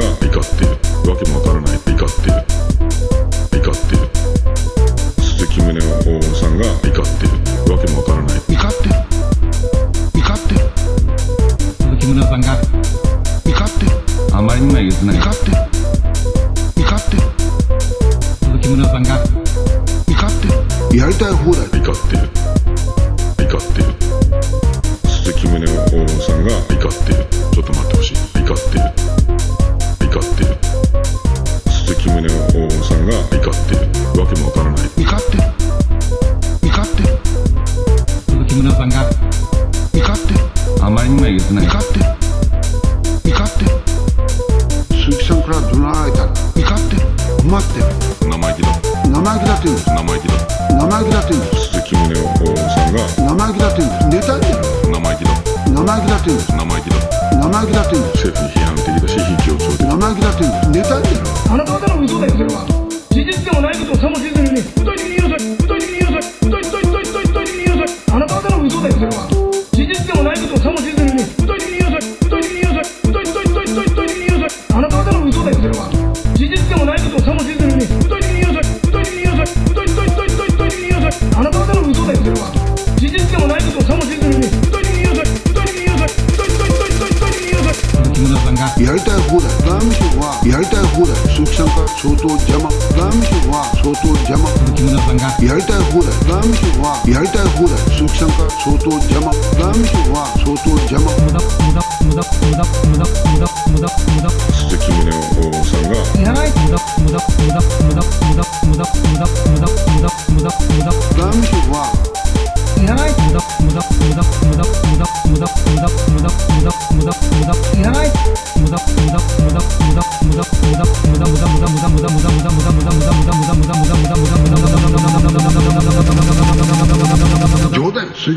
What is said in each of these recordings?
が怒っている。わけもわからない。怒っている。怒っている。鈴木宗男さんが怒っている。わけもわからない。怒ってる。怒ってる鈴木宗男さんが怒ってる。あまりにもえげない。怒ってる。怒ってる鈴木宗男さんが怒ってる。やりたい放題。怒ってる。怒ってる。鈴木宗男さんが怒ってる。ちょっと待ってほしい。さんが怒ってるわけもわからない。怒ってる。怒ってる。木村さんが怒ってる。あまりにもない。怒ってる。怒ってる。鈴木さんから怒られた怒ってる。困ってる。生意気だ。生意気だって言うんです。生意気それは事実でもないことをさもせずに具体的に言いなさい具体的に言いなさい具体具体具体具体的に言いなさいあなた方の嘘だよそれは事実でもないことをさもせずに具体的に言いなさい具体的に言いなさい具体具体具体具体的に言いなさいあなた方の嘘だよそれは事実でもないことをさもせずに具体的に言いなさい具体的に言いなさい具体具体具体具体的に言いなさいあなた方の嘘だよそれは事実でもないことをさもせずに具体的に言いなさい具体的に言いなさい具体具体具体具体的に言いなさい木村さんが。やりたい放題。やりたい放題鈴木さんが相当邪魔。ラーメンショは相当邪魔。木村さんがやりたい放題ラーメンショはやりたい放題。鈴木さんが相当邪魔。ラーメンショは相当邪魔。無駄無駄無駄無駄無駄無駄無駄無駄。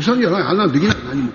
冗談よ鈴木さんじゃないあんなのできない何も